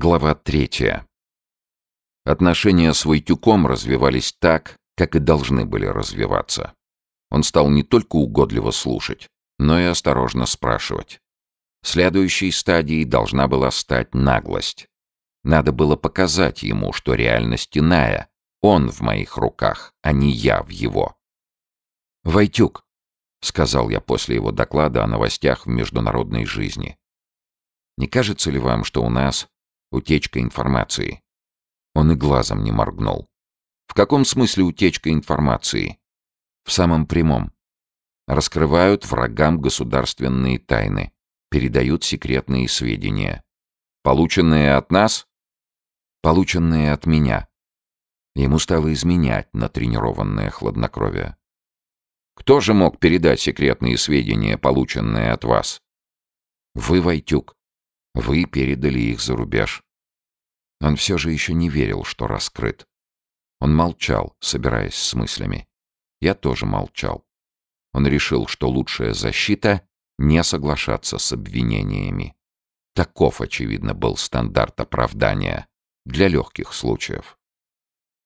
Глава третья. Отношения с Войтюком развивались так, как и должны были развиваться. Он стал не только угодливо слушать, но и осторожно спрашивать. Следующей стадией должна была стать наглость. Надо было показать ему, что реальность иная. Он в моих руках, а не я в его. «Войтюк», — сказал я после его доклада о новостях в международной жизни. «Не кажется ли вам, что у нас Утечка информации. Он и глазом не моргнул. В каком смысле утечка информации? В самом прямом. Раскрывают врагам государственные тайны, передают секретные сведения. Полученные от нас? Полученные от меня. Ему стало изменять натренированное хладнокровие. Кто же мог передать секретные сведения, полученные от вас? Вы, Войтюк. Вы передали их за рубеж. Он все же еще не верил, что раскрыт. Он молчал, собираясь с мыслями. Я тоже молчал. Он решил, что лучшая защита — не соглашаться с обвинениями. Таков, очевидно, был стандарт оправдания для легких случаев.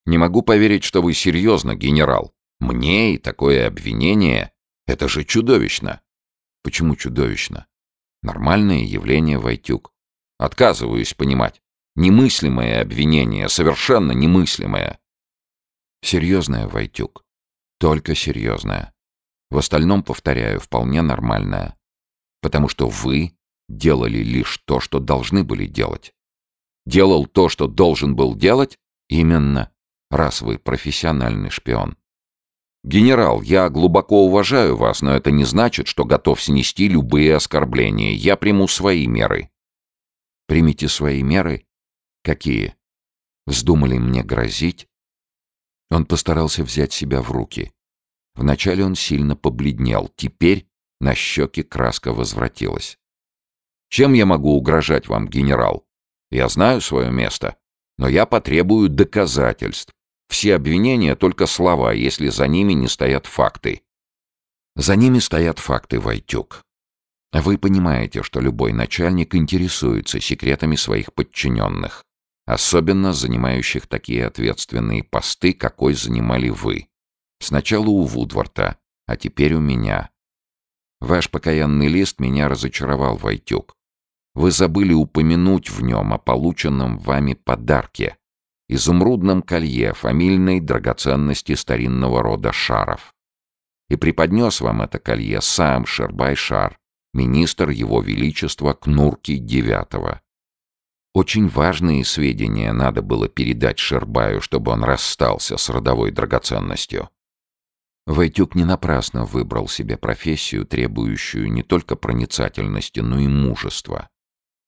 «Не могу поверить, что вы серьезно, генерал. Мне и такое обвинение — это же чудовищно». «Почему чудовищно?» Нормальное явление, Войтюк. Отказываюсь понимать. Немыслимое обвинение, совершенно немыслимое. Серьезное, Войтюк. Только серьезное. В остальном, повторяю, вполне нормальное. Потому что вы делали лишь то, что должны были делать. Делал то, что должен был делать? Именно, раз вы профессиональный шпион. «Генерал, я глубоко уважаю вас, но это не значит, что готов снести любые оскорбления. Я приму свои меры». «Примите свои меры? Какие? Вздумали мне грозить?» Он постарался взять себя в руки. Вначале он сильно побледнел, теперь на щеке краска возвратилась. «Чем я могу угрожать вам, генерал? Я знаю свое место, но я потребую доказательств. Все обвинения — только слова, если за ними не стоят факты. За ними стоят факты, Войтюк. Вы понимаете, что любой начальник интересуется секретами своих подчиненных, особенно занимающих такие ответственные посты, какой занимали вы. Сначала у Вудворта, а теперь у меня. Ваш покаянный лист меня разочаровал, Войтюк. Вы забыли упомянуть в нем о полученном вами подарке — изумрудном колье фамильной драгоценности старинного рода Шаров. И преподнес вам это колье сам Шербай-Шар, министр его величества Кнурки IX. Очень важные сведения надо было передать Шербаю, чтобы он расстался с родовой драгоценностью. Войтюк не напрасно выбрал себе профессию, требующую не только проницательности, но и мужества.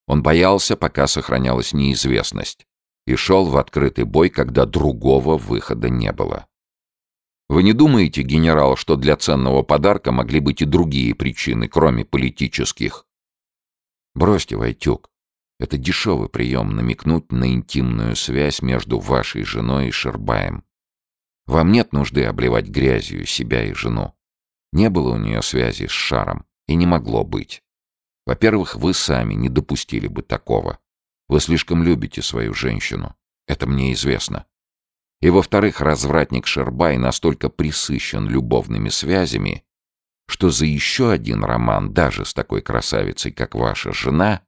Он боялся, пока сохранялась неизвестность, и шел в открытый бой, когда другого выхода не было. Вы не думаете, генерал, что для ценного подарка могли быть и другие причины, кроме политических? Бросьте, Войтюк. Это дешевый прием намекнуть на интимную связь между вашей женой и Шербаем. Вам нет нужды обливать грязью себя и жену. Не было у нее связи с Шаром, и не могло быть. Во-первых, вы сами не допустили бы такого. Вы слишком любите свою женщину. Это мне известно. И, во-вторых, развратник Шербай настолько присыщен любовными связями, что за еще один роман, даже с такой красавицей, как ваша жена,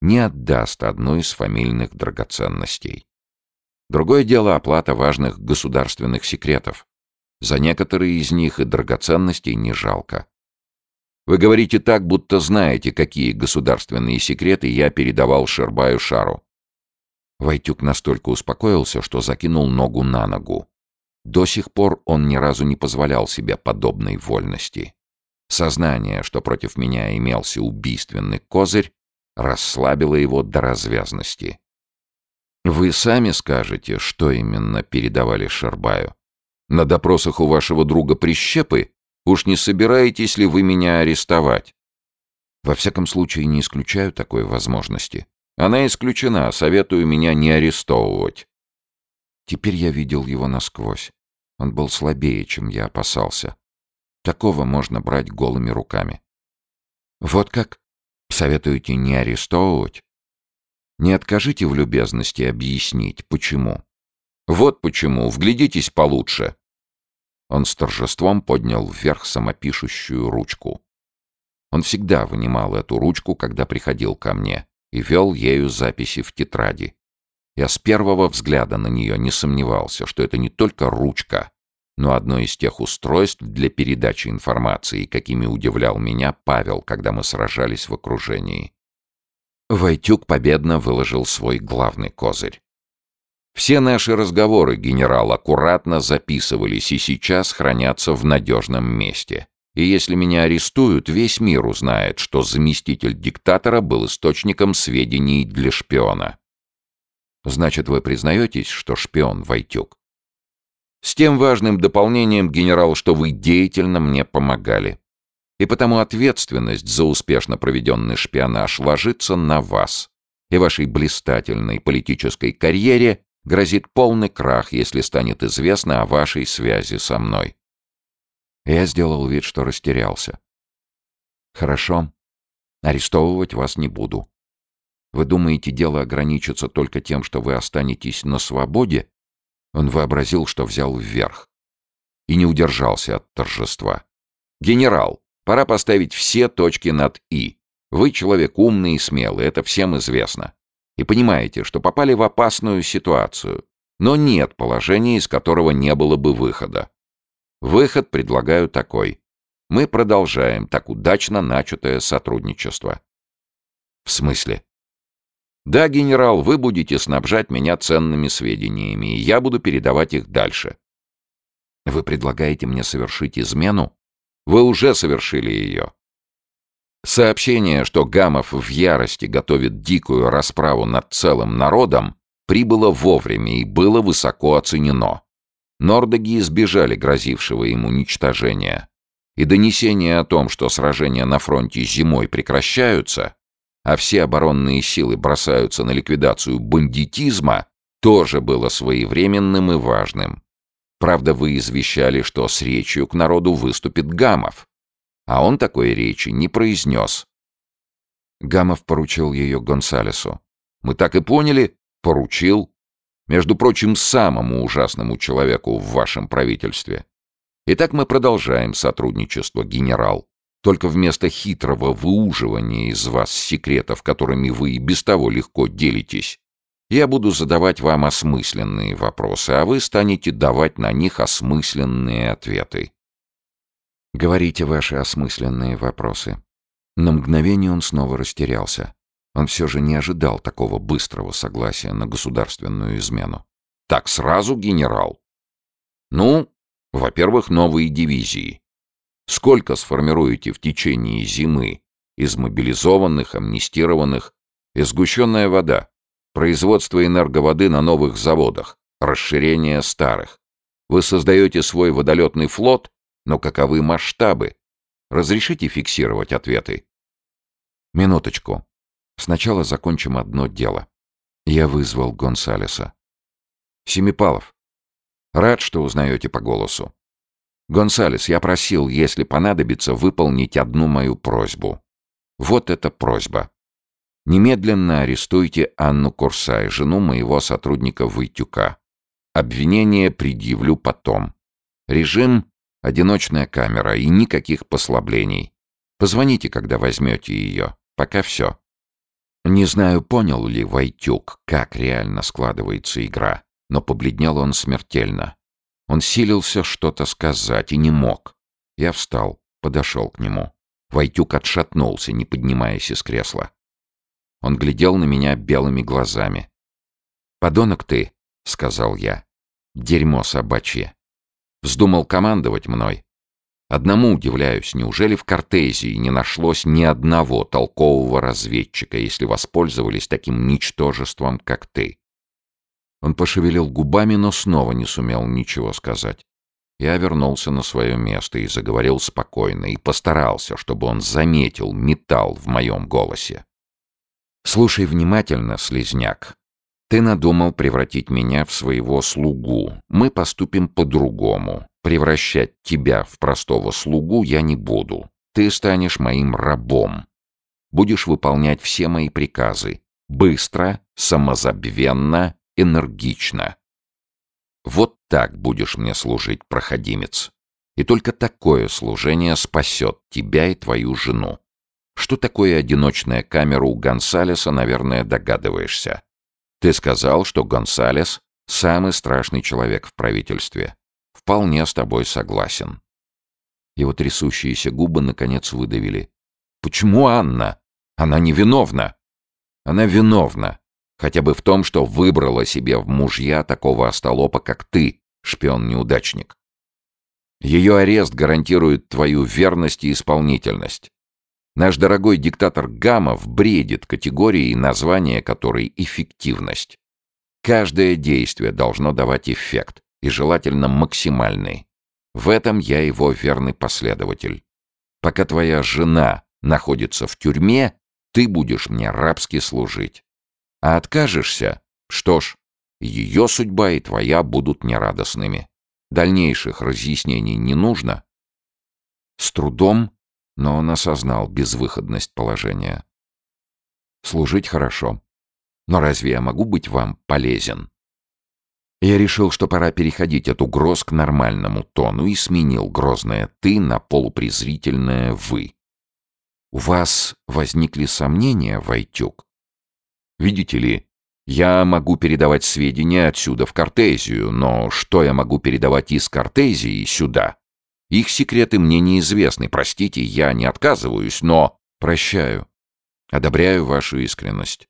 не отдаст одну из фамильных драгоценностей. Другое дело оплата важных государственных секретов. За некоторые из них и драгоценностей не жалко. Вы говорите так, будто знаете, какие государственные секреты я передавал Шербаю Шару. Войтюк настолько успокоился, что закинул ногу на ногу. До сих пор он ни разу не позволял себе подобной вольности. Сознание, что против меня имелся убийственный козырь, расслабило его до развязности. «Вы сами скажете, что именно передавали Шербаю? На допросах у вашего друга Прищепы Уж не собираетесь ли вы меня арестовать? Во всяком случае, не исключаю такой возможности. Она исключена, советую меня не арестовывать. Теперь я видел его насквозь. Он был слабее, чем я опасался. Такого можно брать голыми руками. Вот как? Советуете не арестовывать? Не откажите в любезности объяснить, почему. Вот почему, вглядитесь получше. Он с торжеством поднял вверх самопишущую ручку. Он всегда вынимал эту ручку, когда приходил ко мне, и вел ею записи в тетради. Я с первого взгляда на нее не сомневался, что это не только ручка, но одно из тех устройств для передачи информации, какими удивлял меня Павел, когда мы сражались в окружении. Войтюк победно выложил свой главный козырь. Все наши разговоры, генерал, аккуратно записывались и сейчас хранятся в надежном месте. И если меня арестуют, весь мир узнает, что заместитель диктатора был источником сведений для шпиона. Значит, вы признаетесь, что шпион Войтюк? С тем важным дополнением, генерал, что вы деятельно мне помогали. И потому ответственность за успешно проведенный шпионаж ложится на вас. И вашей блистательной политической карьере грозит полный крах, если станет известно о вашей связи со мной. Я сделал вид, что растерялся. Хорошо. Арестовывать вас не буду. Вы думаете, дело ограничится только тем, что вы останетесь на свободе? Он вообразил, что взял вверх. И не удержался от торжества. «Генерал, пора поставить все точки над «и». Вы человек умный и смелый, это всем известно. И понимаете, что попали в опасную ситуацию. Но нет положения, из которого не было бы выхода. Выход предлагаю такой. Мы продолжаем так удачно начатое сотрудничество. В смысле? Да, генерал, вы будете снабжать меня ценными сведениями, и я буду передавать их дальше. Вы предлагаете мне совершить измену? Вы уже совершили ее. Сообщение, что Гамов в ярости готовит дикую расправу над целым народом, прибыло вовремя и было высоко оценено. Нордоги избежали грозившего им уничтожения. И донесение о том, что сражения на фронте зимой прекращаются, а все оборонные силы бросаются на ликвидацию бандитизма, тоже было своевременным и важным. Правда, вы извещали, что с речью к народу выступит Гамов, а он такой речи не произнес. Гамов поручил ее Гонсалесу. Мы так и поняли, поручил. Между прочим, самому ужасному человеку в вашем правительстве. Итак, мы продолжаем сотрудничество, генерал. Только вместо хитрого выуживания из вас секретов, которыми вы и без того легко делитесь, я буду задавать вам осмысленные вопросы, а вы станете давать на них осмысленные ответы. Говорите ваши осмысленные вопросы. На мгновение он снова растерялся. Он все же не ожидал такого быстрого согласия на государственную измену. Так сразу, генерал? Ну, во-первых, новые дивизии. Сколько сформируете в течение зимы из мобилизованных, амнистированных, и сгущенная вода, производство энерговоды на новых заводах, расширение старых. Вы создаете свой водолетный флот, но каковы масштабы? Разрешите фиксировать ответы? Минуточку. Сначала закончим одно дело. Я вызвал Гонсалеса. Семипалов. Рад, что узнаете по голосу. «Гонсалес, я просил, если понадобится, выполнить одну мою просьбу. Вот эта просьба. Немедленно арестуйте Анну Курсай, жену моего сотрудника Войтюка. Обвинение предъявлю потом. Режим — одиночная камера и никаких послаблений. Позвоните, когда возьмете ее. Пока все. Не знаю, понял ли Войтюк, как реально складывается игра, но побледнел он смертельно. Он силился что-то сказать и не мог. Я встал, подошел к нему. Войтюк отшатнулся, не поднимаясь из кресла. Он глядел на меня белыми глазами. «Подонок ты», — сказал я. «Дерьмо собачье. Вздумал командовать мной. Одному удивляюсь, неужели в Кортезии не нашлось ни одного толкового разведчика, если воспользовались таким ничтожеством, как ты?» Он пошевелил губами, но снова не сумел ничего сказать. Я вернулся на свое место и заговорил спокойно, и постарался, чтобы он заметил металл в моем голосе. «Слушай внимательно, слезняк. Ты надумал превратить меня в своего слугу. Мы поступим по-другому. Превращать тебя в простого слугу я не буду. Ты станешь моим рабом. Будешь выполнять все мои приказы. Быстро, самозабвенно, энергично. Вот так будешь мне служить, проходимец. И только такое служение спасет тебя и твою жену. Что такое одиночная камера у Гонсалеса, наверное, догадываешься. Ты сказал, что Гонсалес — самый страшный человек в правительстве. Вполне с тобой согласен. Его трясущиеся губы наконец выдавили. Почему Анна? Она невиновна. Она виновна. Хотя бы в том, что выбрала себе в мужья такого остолопа, как ты, шпион-неудачник. Ее арест гарантирует твою верность и исполнительность. Наш дорогой диктатор Гамов бредит категорией, названия которой «эффективность». Каждое действие должно давать эффект, и желательно максимальный. В этом я его верный последователь. Пока твоя жена находится в тюрьме, ты будешь мне рабски служить. А откажешься, что ж, ее судьба и твоя будут нерадостными. Дальнейших разъяснений не нужно. С трудом но он осознал безвыходность положения. «Служить хорошо. Но разве я могу быть вам полезен?» Я решил, что пора переходить от угроз к нормальному тону и сменил грозное «ты» на полупрезрительное «вы». «У вас возникли сомнения, Войтюк?» «Видите ли, я могу передавать сведения отсюда в Кортезию, но что я могу передавать из Кортезии сюда?» Их секреты мне неизвестны. Простите, я не отказываюсь, но... Прощаю. Одобряю вашу искренность.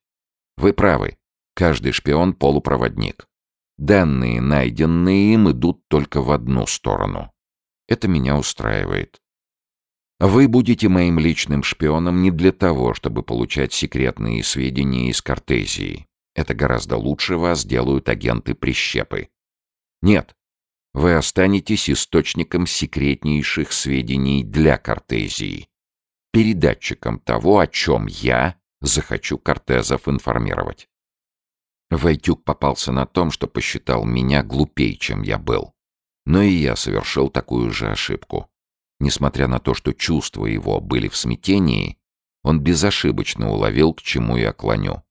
Вы правы. Каждый шпион — полупроводник. Данные, найденные им, идут только в одну сторону. Это меня устраивает. Вы будете моим личным шпионом не для того, чтобы получать секретные сведения из Кортезии. Это гораздо лучше вас делают агенты-прищепы. Нет, вы останетесь источником секретнейших сведений для Кортезии, передатчиком того, о чем я захочу Кортезов информировать. Войтюк попался на том, что посчитал меня глупее, чем я был. Но и я совершил такую же ошибку. Несмотря на то, что чувства его были в смятении, он безошибочно уловил, к чему я клоню.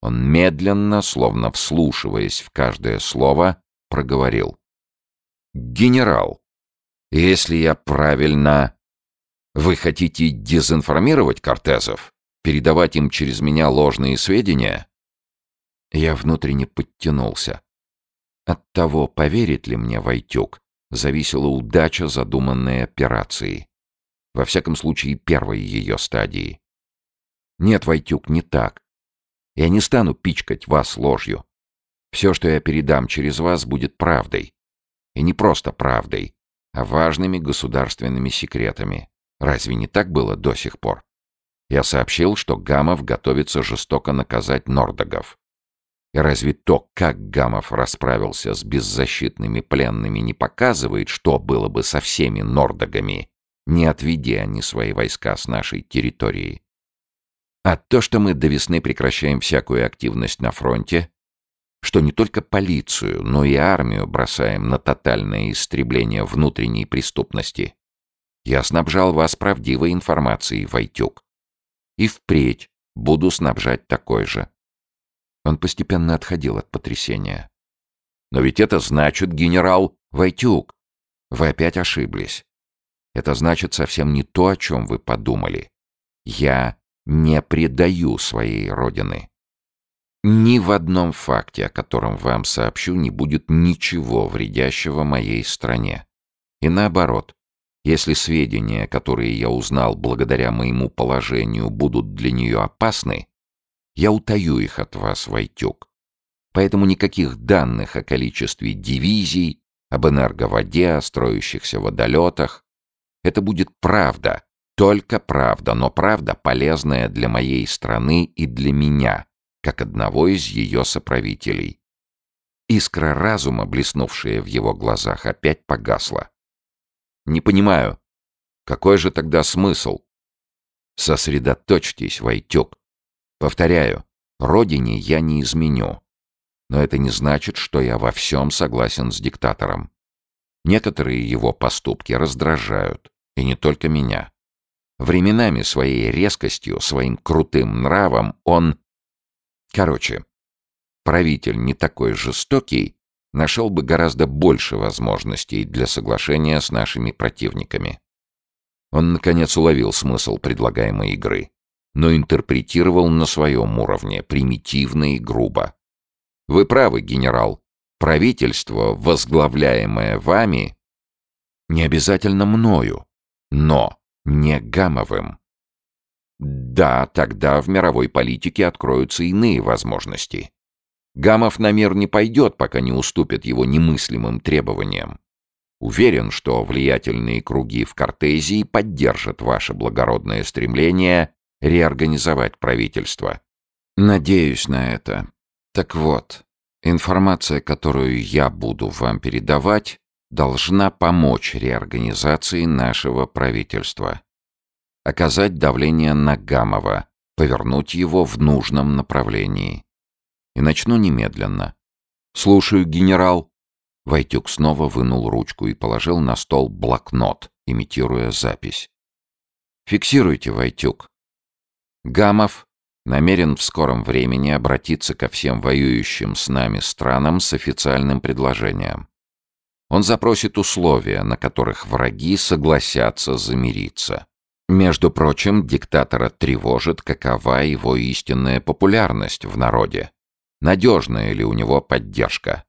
Он медленно, словно вслушиваясь в каждое слово, проговорил генерал. Если я правильно... Вы хотите дезинформировать Кортезов? Передавать им через меня ложные сведения? Я внутренне подтянулся. От того, поверит ли мне Войтюк, зависела удача задуманной операции. Во всяком случае, первой ее стадии. Нет, Войтюк, не так. Я не стану пичкать вас ложью. Все, что я передам через вас, будет правдой. И не просто правдой, а важными государственными секретами. Разве не так было до сих пор? Я сообщил, что Гамов готовится жестоко наказать Нордогов. И разве то, как Гамов расправился с беззащитными пленными, не показывает, что было бы со всеми Нордогами, не отведя они свои войска с нашей территории? А то, что мы до весны прекращаем всякую активность на фронте, что не только полицию, но и армию бросаем на тотальное истребление внутренней преступности. Я снабжал вас правдивой информацией, Войтюк. И впредь буду снабжать такой же. Он постепенно отходил от потрясения. Но ведь это значит, генерал Войтюк, вы опять ошиблись. Это значит совсем не то, о чем вы подумали. Я не предаю своей родины. Ни в одном факте, о котором вам сообщу, не будет ничего вредящего моей стране. И наоборот, если сведения, которые я узнал благодаря моему положению, будут для нее опасны, я утаю их от вас, Войтюк. Поэтому никаких данных о количестве дивизий, об энерговоде, о строящихся водолетах. Это будет правда, только правда, но правда полезная для моей страны и для меня, как одного из ее соправителей. Искра разума, блеснувшая в его глазах, опять погасла. «Не понимаю, какой же тогда смысл?» «Сосредоточьтесь, Войтек. Повторяю, родине я не изменю. Но это не значит, что я во всем согласен с диктатором. Некоторые его поступки раздражают, и не только меня. Временами своей резкостью, своим крутым нравом он Короче, правитель не такой жестокий, нашел бы гораздо больше возможностей для соглашения с нашими противниками. Он, наконец, уловил смысл предлагаемой игры, но интерпретировал на своем уровне, примитивно и грубо. Вы правы, генерал. Правительство, возглавляемое вами, не обязательно мною, но не Гамовым. Да, тогда в мировой политике откроются иные возможности. Гамов на мир не пойдет, пока не уступит его немыслимым требованиям. Уверен, что влиятельные круги в Кортезии поддержат ваше благородное стремление реорганизовать правительство. Надеюсь на это. Так вот, информация, которую я буду вам передавать, должна помочь реорганизации нашего правительства. Оказать давление на Гамова, повернуть его в нужном направлении. И начну немедленно. «Слушаю, генерал». Войтюк снова вынул ручку и положил на стол блокнот, имитируя запись. «Фиксируйте, Войтюк. Гамов намерен в скором времени обратиться ко всем воюющим с нами странам с официальным предложением. Он запросит условия, на которых враги согласятся замириться. Между прочим, диктатора тревожит, какова его истинная популярность в народе. Надежная ли у него поддержка?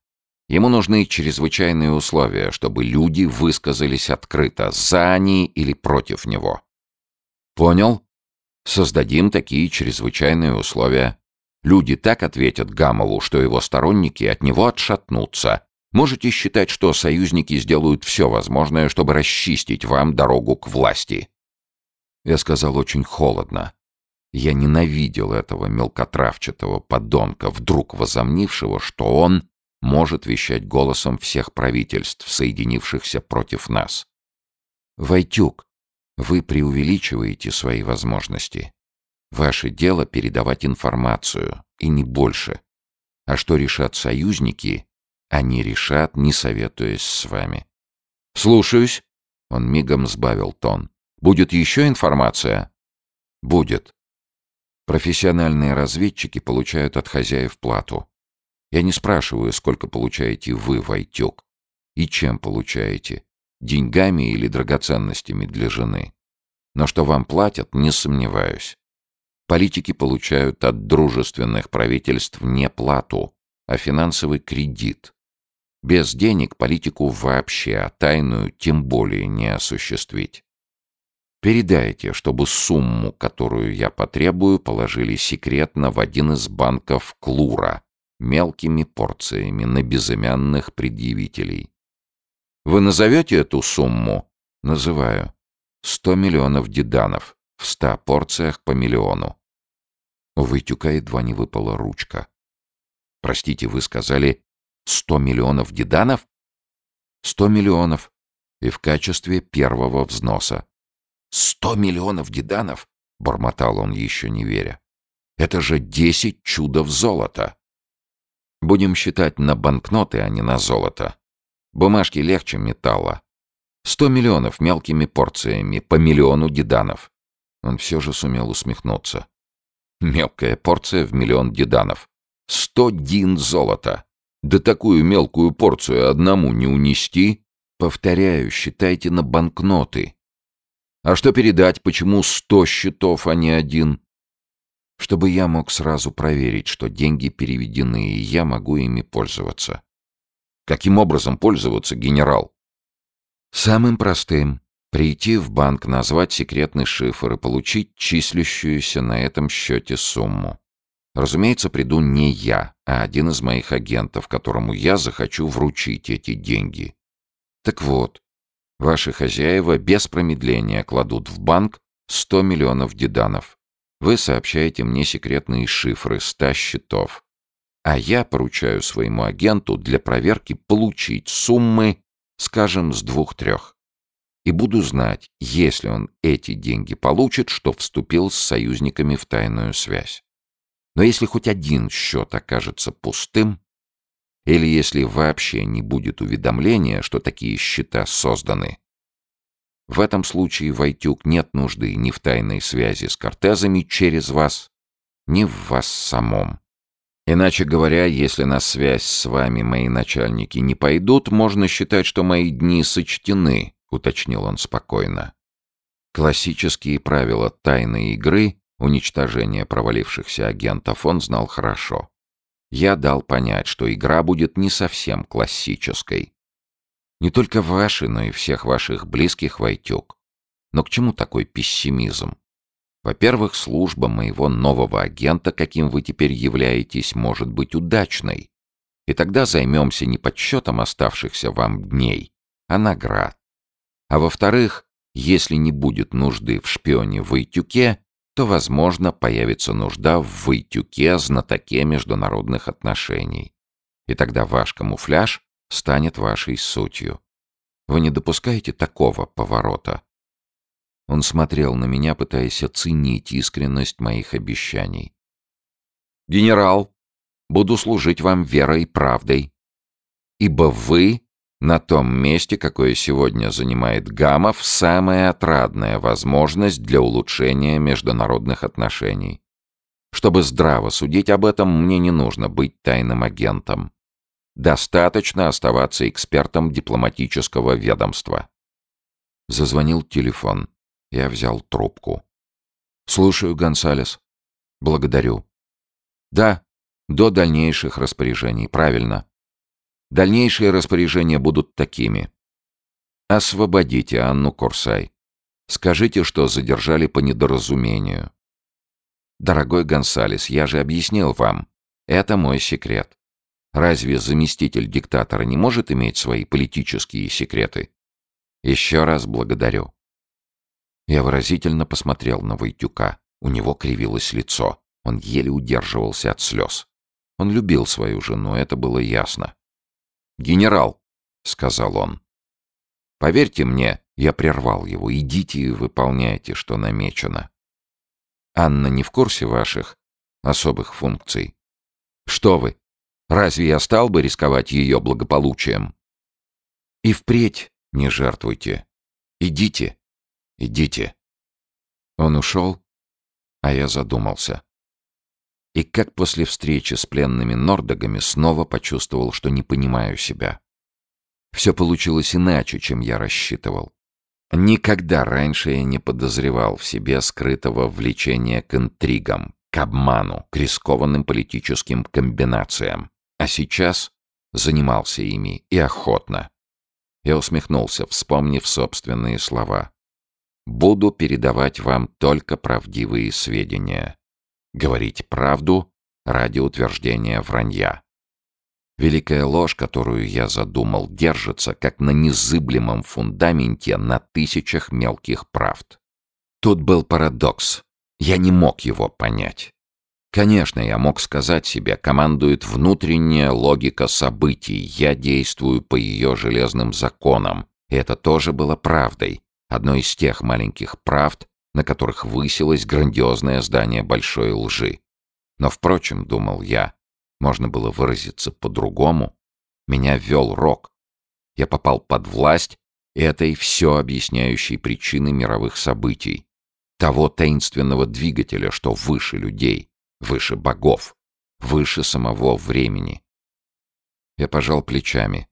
Ему нужны чрезвычайные условия, чтобы люди высказались открыто, за они или против него. Понял? Создадим такие чрезвычайные условия. Люди так ответят Гамову, что его сторонники от него отшатнутся. Можете считать, что союзники сделают все возможное, чтобы расчистить вам дорогу к власти. Я сказал очень холодно. Я ненавидел этого мелкотравчатого подонка, вдруг возомнившего, что он может вещать голосом всех правительств, соединившихся против нас. Войтюк, вы преувеличиваете свои возможности. Ваше дело передавать информацию, и не больше. А что решат союзники, они решат, не советуясь с вами. Слушаюсь. Он мигом сбавил тон. Будет еще информация? Будет. Профессиональные разведчики получают от хозяев плату. Я не спрашиваю, сколько получаете вы, Войтюк. И чем получаете деньгами или драгоценностями для жены. Но что вам платят, не сомневаюсь. Политики получают от дружественных правительств не плату, а финансовый кредит. Без денег политику вообще, а тайную тем более не осуществить. Передайте, чтобы сумму, которую я потребую, положили секретно в один из банков Клура мелкими порциями на безымянных предъявителей. Вы назовете эту сумму? Называю. Сто миллионов деданов. В ста порциях по миллиону. У Войтюка едва не выпала ручка. Простите, вы сказали сто миллионов деданов? Сто миллионов. И в качестве первого взноса. Сто миллионов деданов? Бормотал он, еще не веря. Это же десять чудов золота. Будем считать на банкноты, а не на золото. Бумажки легче металла. Сто миллионов мелкими порциями, по миллиону деданов. Он все же сумел усмехнуться. Мелкая порция в миллион деданов. Сто дин золота. Да такую мелкую порцию одному не унести. Повторяю, считайте на банкноты. А что передать, почему сто счетов, а не один? Чтобы я мог сразу проверить, что деньги переведены, и я могу ими пользоваться. Каким образом пользоваться, генерал? Самым простым. Прийти в банк, назвать секретный шифр и получить числящуюся на этом счете сумму. Разумеется, приду не я, а один из моих агентов, которому я захочу вручить эти деньги. Так вот, ваши хозяева без промедления кладут в банк 100 миллионов деданов. Вы сообщаете мне секретные шифры 100 счетов а я поручаю своему агенту для проверки получить суммы, скажем, с двух-трех. И буду знать, если он эти деньги получит, что вступил с союзниками в тайную связь. Но если хоть один счет окажется пустым, или если вообще не будет уведомления, что такие счета созданы, в этом случае, Войтюк, нет нужды ни в тайной связи с кортезами через вас, ни в вас самом. Иначе говоря, если на связь с вами мои начальники не пойдут, можно считать, что мои дни сочтены, уточнил он спокойно. Классические правила тайной игры, уничтожения провалившихся агентов он знал хорошо. Я дал понять, что игра будет не совсем классической. Не только ваши, но и всех ваших близких, Войтюк. Но к чему такой пессимизм? Во-первых, служба моего нового агента, каким вы теперь являетесь, может быть удачной. И тогда займемся не подсчетом оставшихся вам дней, а наград. А во-вторых, если не будет нужды в шпионе Войтюке, то, возможно, появится нужда в Войтюке, знатоке международных отношений. И тогда ваш камуфляж станет вашей сутью. Вы не допускаете такого поворота?» Он смотрел на меня, пытаясь оценить искренность моих обещаний. «Генерал, буду служить вам верой и правдой, ибо вы на том месте, какое сегодня занимает Гамов, самая отрадная возможность для улучшения международных отношений. Чтобы здраво судить об этом, мне не нужно быть тайным агентом. Достаточно оставаться экспертом дипломатического ведомства. Зазвонил телефон. Я взял трубку. «Слушаю, Гонсалес. Благодарю». «Да, до дальнейших распоряжений, правильно. Дальнейшие распоряжения будут такими. Освободите Анну Корсай. Скажите, что задержали по недоразумению. Дорогой Гонсалес, я же объяснил вам. Это мой секрет. Разве заместитель диктатора не может иметь свои политические секреты? Еще раз благодарю. Я выразительно посмотрел на Войтюка. У него кривилось лицо. Он еле удерживался от слез. Он любил свою жену, это было ясно. «Генерал», — сказал он, — «поверьте мне, я прервал его. Идите и выполняйте, что намечено. Анна не в курсе ваших особых функций. Что вы, Разве я стал бы рисковать ее благополучием? И впредь не жертвуйте. Идите, идите. Он ушел, а я задумался. И как после встречи с пленными нордогами снова почувствовал, что не понимаю себя. Все получилось иначе, чем я рассчитывал. Никогда раньше я не подозревал в себе скрытого влечения к интригам, к обману, к рискованным политическим комбинациям. А сейчас занимался ими и охотно. Я усмехнулся, вспомнив собственные слова. «Буду передавать вам только правдивые сведения. Говорить правду ради утверждения вранья». Великая ложь, которую я задумал, держится, как на незыблемом фундаменте на тысячах мелких правд. Тут был парадокс. Я не мог его понять. Конечно, я мог сказать себе, командует внутренняя логика событий, я действую по ее железным законам. Это тоже было правдой, одной из тех маленьких правд, на которых высилось грандиозное здание большой лжи. Но, впрочем, думал я, можно было выразиться по-другому. Меня вел рок. Я попал под власть этой все объясняющей причины мировых событий. Того таинственного двигателя, что выше людей выше богов, выше самого времени. Я пожал плечами.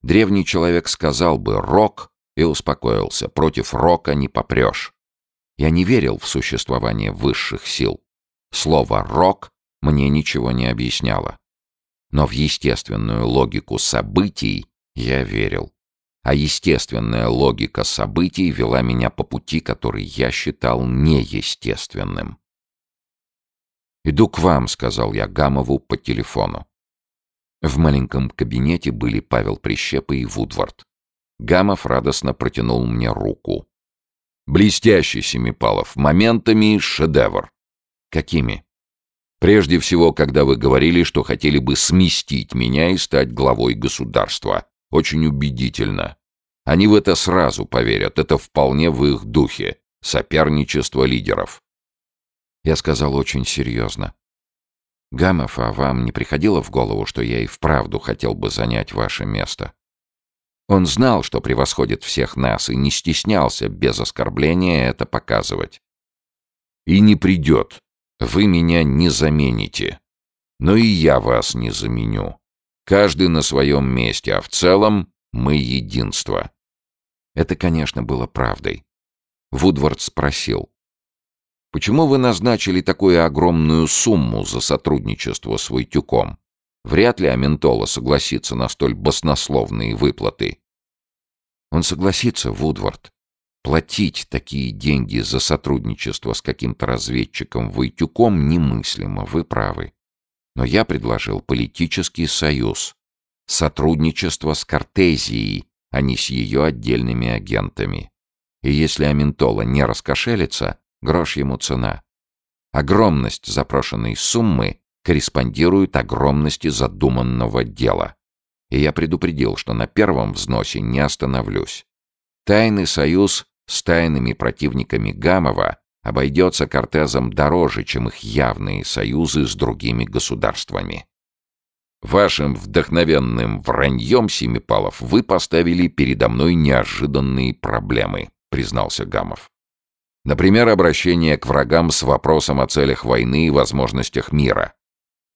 Древний человек сказал бы «рок» и успокоился. Против рока не попрешь. Я не верил в существование высших сил. Слово «рок» мне ничего не объясняло. Но в естественную логику событий я верил. А естественная логика событий вела меня по пути, который я считал неестественным. «Иду к вам», — сказал я Гамову по телефону. В маленьком кабинете были Павел Прищепа и Вудвард. Гамов радостно протянул мне руку. «Блестящий, Семипалов, моментами шедевр». «Какими?» «Прежде всего, когда вы говорили, что хотели бы сместить меня и стать главой государства. Очень убедительно. Они в это сразу поверят, это вполне в их духе. Соперничество лидеров. Я сказал очень серьезно. «Гамов, а вам не приходило в голову, что я и вправду хотел бы занять ваше место?» Он знал, что превосходит всех нас, и не стеснялся без оскорбления это показывать. «И не придет. Вы меня не замените. Но и я вас не заменю. Каждый на своем месте, а в целом мы единство. Это, конечно, было правдой. Вудвард спросил. «Почему вы назначили такую огромную сумму за сотрудничество с Войтюком? Вряд ли Аментола согласится на столь баснословные выплаты». «Он согласится, Вудвард. Платить такие деньги за сотрудничество с каким-то разведчиком Войтюком немыслимо, вы правы. Но я предложил политический союз, сотрудничество с Кортезией, а не с ее отдельными агентами. И если Аментола не раскошелится, грош ему цена. Огромность запрошенной суммы корреспондирует огромности задуманного дела. И я предупредил, что на первом взносе не остановлюсь. Тайный союз с тайными противниками Гамова обойдется Кортезам дороже, чем их явные союзы с другими государствами. Вашим вдохновенным враньем, Семипалов, вы поставили передо мной неожиданные проблемы, признался Гамов. Например, обращение к врагам с вопросом о целях войны и возможностях мира.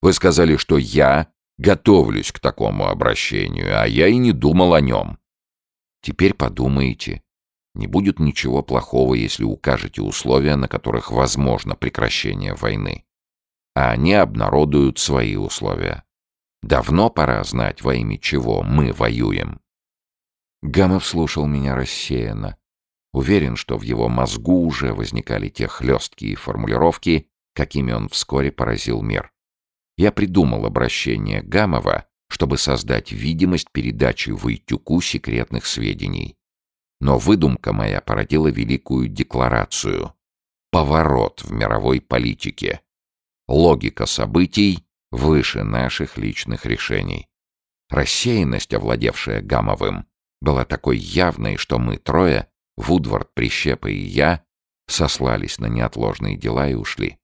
Вы сказали, что я готовлюсь к такому обращению, а я и не думал о нем. Теперь подумайте. Не будет ничего плохого, если укажете условия, на которых возможно прекращение войны. А они обнародуют свои условия. Давно пора знать, во имя чего мы воюем. Гамов слушал меня рассеянно. Уверен, что в его мозгу уже возникали те хлесткие формулировки, какими он вскоре поразил мир. Я придумал обращение Гамова, чтобы создать видимость передачи Войтюку секретных сведений. Но выдумка моя породила великую декларацию. Поворот в мировой политике. Логика событий выше наших личных решений. Рассеянность, овладевшая Гамовым, была такой явной, что мы трое, Вудвард, Прищепа и я, сослались на неотложные дела и ушли.